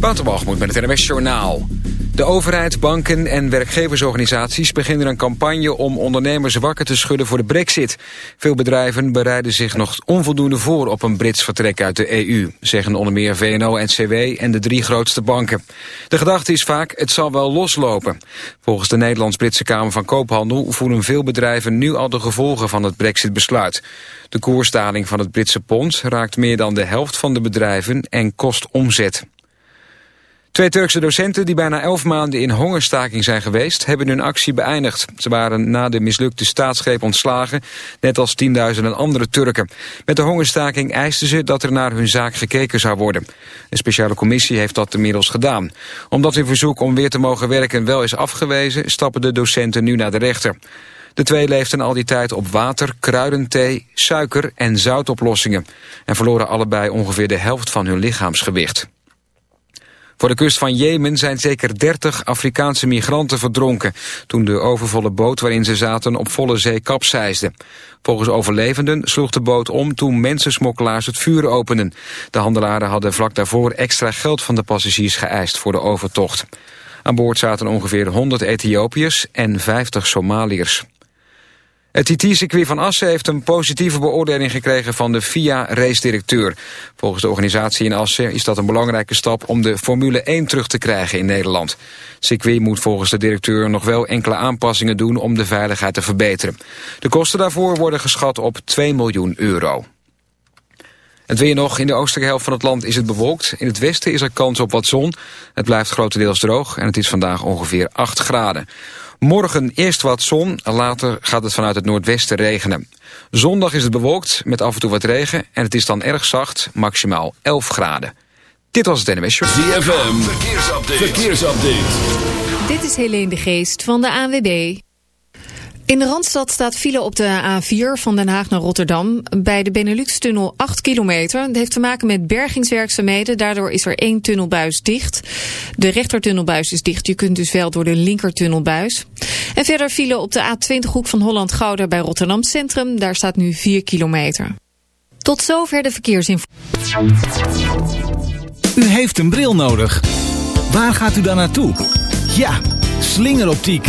Waterbalgemoed met het NWS Journaal. De overheid, banken en werkgeversorganisaties beginnen een campagne om ondernemers wakker te schudden voor de brexit. Veel bedrijven bereiden zich nog onvoldoende voor op een Brits vertrek uit de EU, zeggen onder meer VNO-NCW en de drie grootste banken. De gedachte is vaak, het zal wel loslopen. Volgens de Nederlands-Britse Kamer van Koophandel voelen veel bedrijven nu al de gevolgen van het brexit-besluit. De koersdaling van het Britse pond raakt meer dan de helft van de bedrijven en kost omzet. Twee Turkse docenten die bijna elf maanden in hongerstaking zijn geweest... hebben hun actie beëindigd. Ze waren na de mislukte staatsgreep ontslagen... net als tienduizenden andere Turken. Met de hongerstaking eisten ze dat er naar hun zaak gekeken zou worden. Een speciale commissie heeft dat inmiddels gedaan. Omdat hun verzoek om weer te mogen werken wel is afgewezen... stappen de docenten nu naar de rechter. De twee leefden al die tijd op water, kruidenthee, suiker en zoutoplossingen... en verloren allebei ongeveer de helft van hun lichaamsgewicht. Voor de kust van Jemen zijn zeker 30 Afrikaanse migranten verdronken... toen de overvolle boot waarin ze zaten op volle zee kapseisde. Volgens overlevenden sloeg de boot om toen mensensmokkelaars het vuur openden. De handelaren hadden vlak daarvoor extra geld van de passagiers geëist voor de overtocht. Aan boord zaten ongeveer 100 Ethiopiërs en 50 Somaliërs. Het TT-circuit van Assen heeft een positieve beoordeling gekregen van de FIA-race-directeur. Volgens de organisatie in Assen is dat een belangrijke stap om de Formule 1 terug te krijgen in Nederland. Het circuit moet volgens de directeur nog wel enkele aanpassingen doen om de veiligheid te verbeteren. De kosten daarvoor worden geschat op 2 miljoen euro. Het weer nog. In de oostelijke helft van het land is het bewolkt. In het westen is er kans op wat zon. Het blijft grotendeels droog en het is vandaag ongeveer 8 graden. Morgen eerst wat zon, later gaat het vanuit het noordwesten regenen. Zondag is het bewolkt met af en toe wat regen en het is dan erg zacht, maximaal 11 graden. Dit was het NMS Show. ZFM, verkeersupdate. verkeersupdate. Dit is Helene de Geest van de ANWB. In de Randstad staat file op de A4 van Den Haag naar Rotterdam. Bij de Benelux-tunnel 8 kilometer. Dat heeft te maken met bergingswerkzaamheden. Daardoor is er één tunnelbuis dicht. De rechtertunnelbuis is dicht. Je kunt dus wel door de linkertunnelbuis. En verder file op de A20 hoek van Holland-Gouda bij Rotterdam Centrum. Daar staat nu 4 kilometer. Tot zover de verkeersinformatie. U heeft een bril nodig. Waar gaat u dan naartoe? Ja, slingeroptiek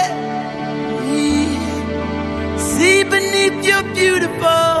beautiful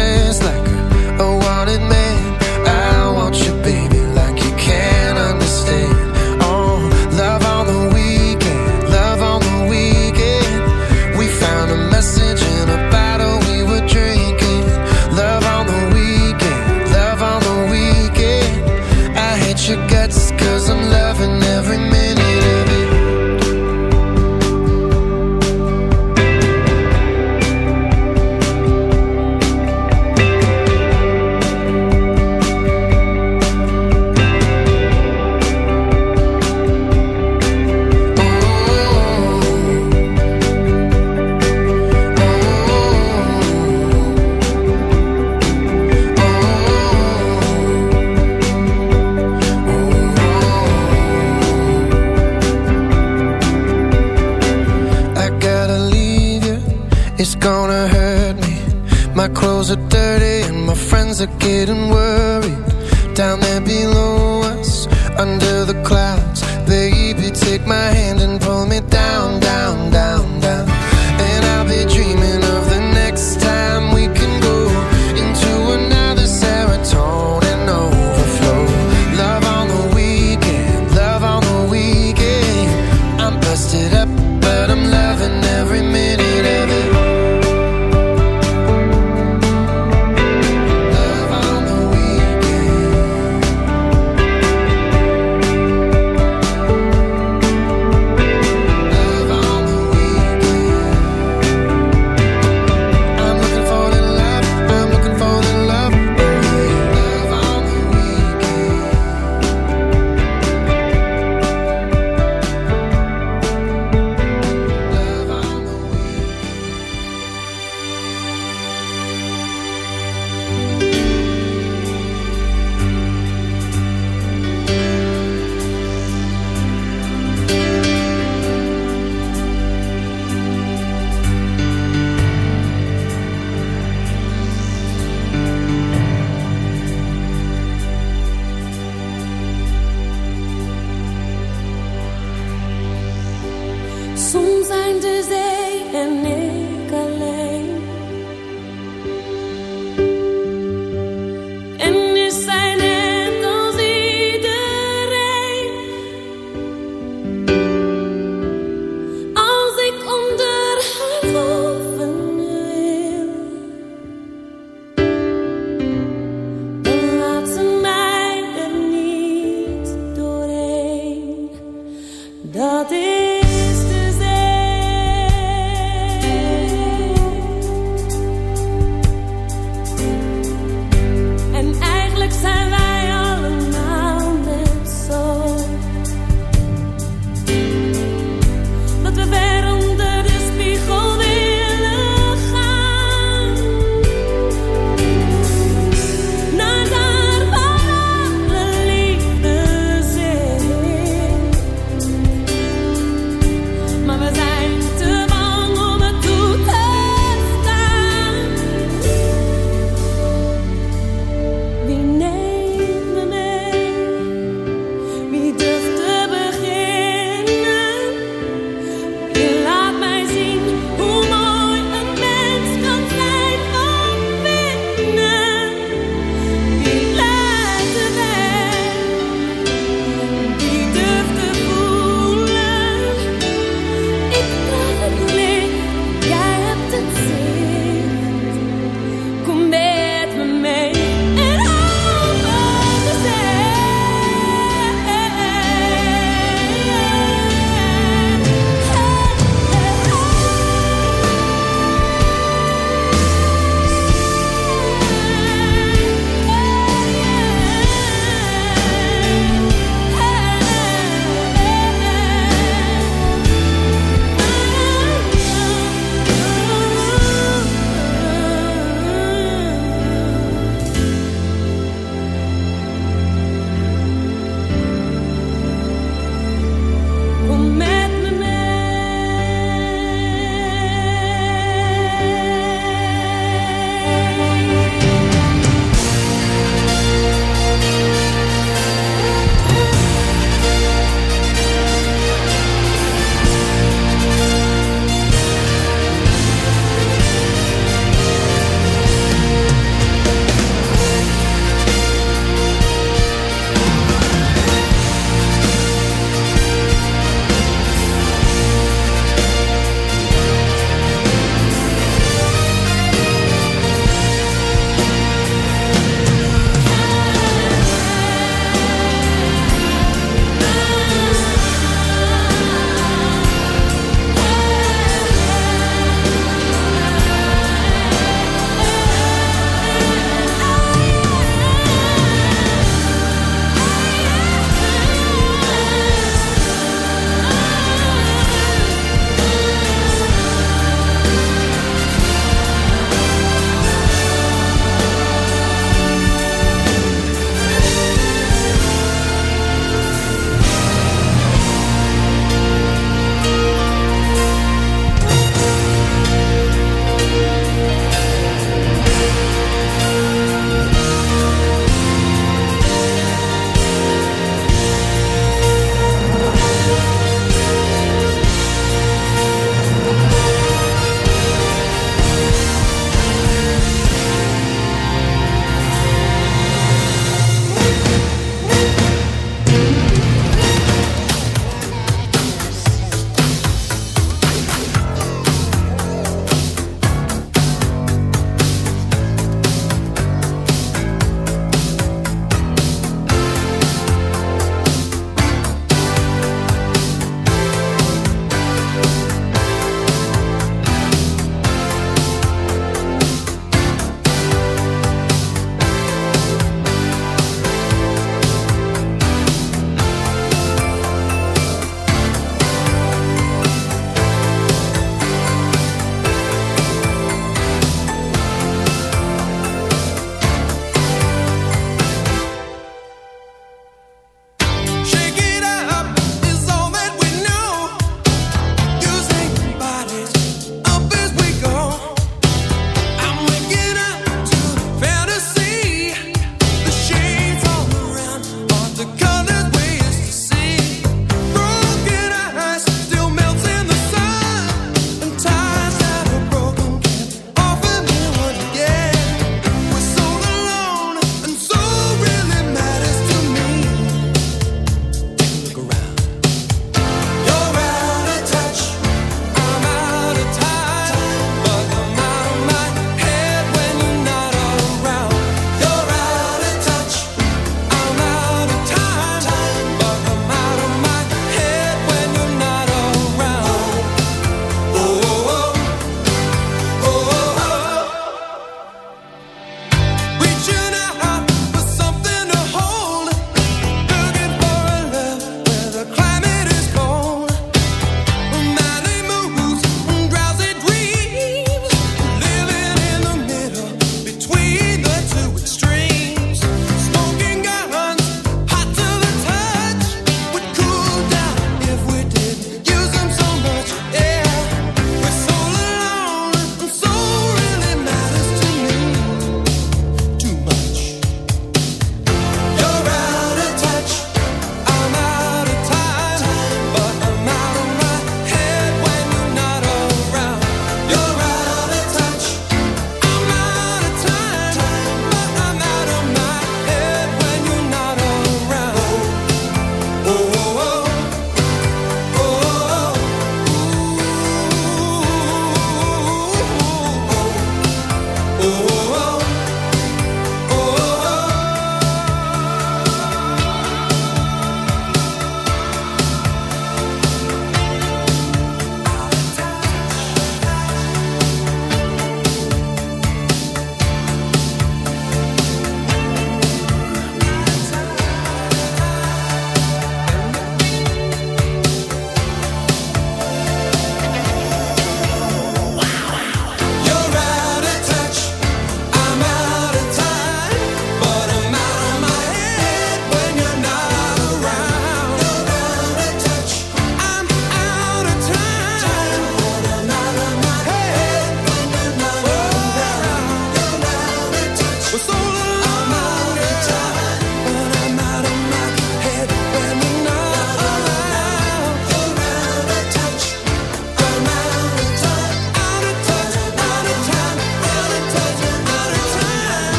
a kid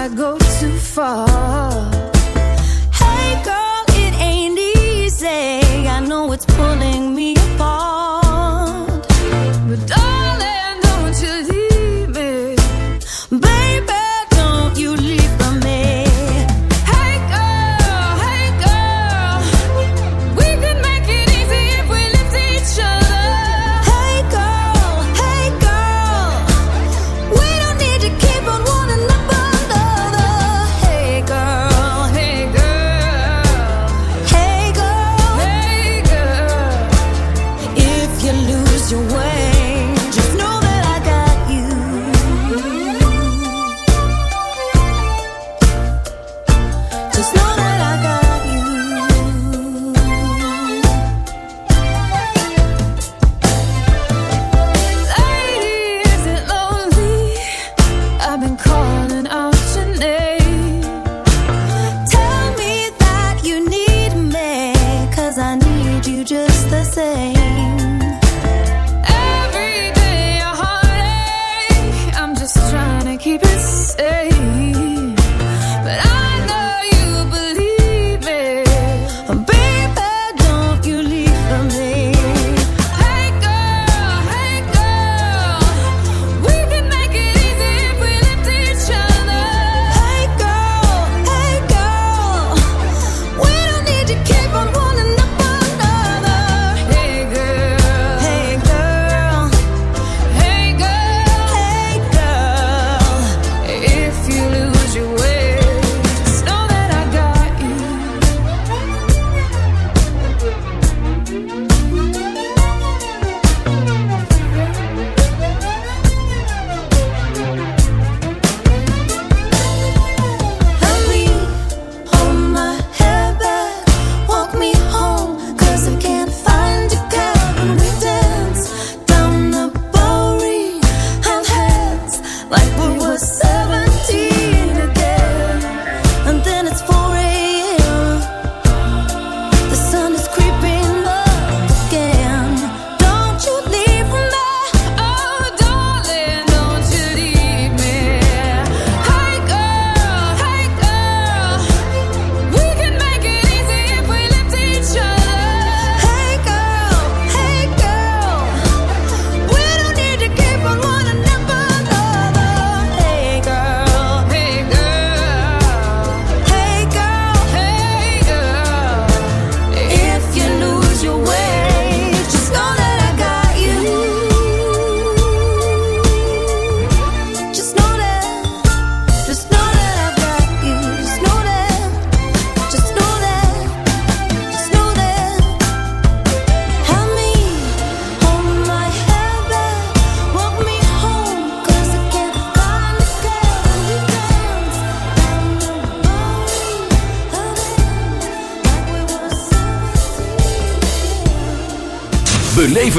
I go too far. Hey girl, it ain't easy. I know it's pulling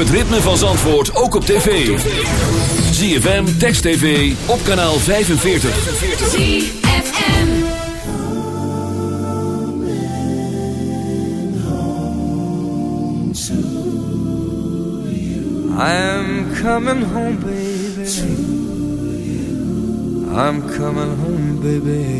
het ritme van Zandvoort ook op tv. ZFM, Text TV, op kanaal 45. ZFM I'm coming home, baby. I'm coming home, baby.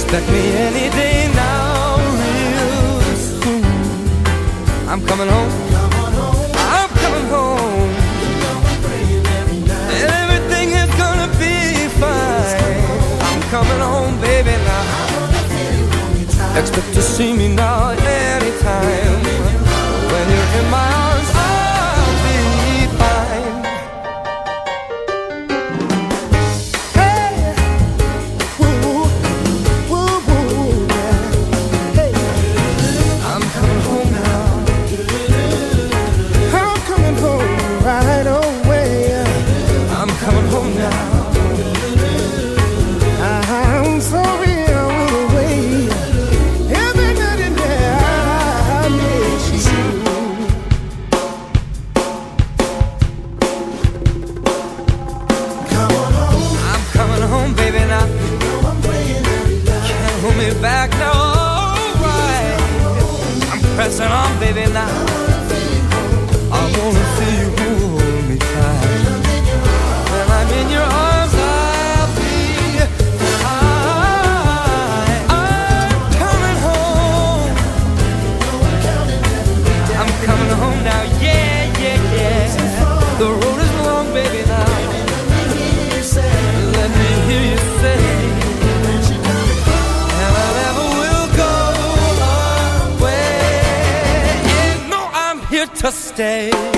Expect me any day now, real soon. I'm coming home. I'm coming home. Everything is gonna be fine. I'm coming home, baby, now. Expect to see me now anytime. Baby, now. To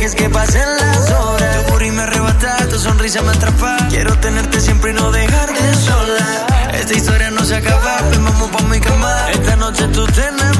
dejes que pasen las horas. Tu y me arrebata, tu sonrisa me atrapa. Quiero tenerte siempre y no dejarte sola. Esta historia no se acaba, ven vamos pa' mi cama. Esta noche tú tenés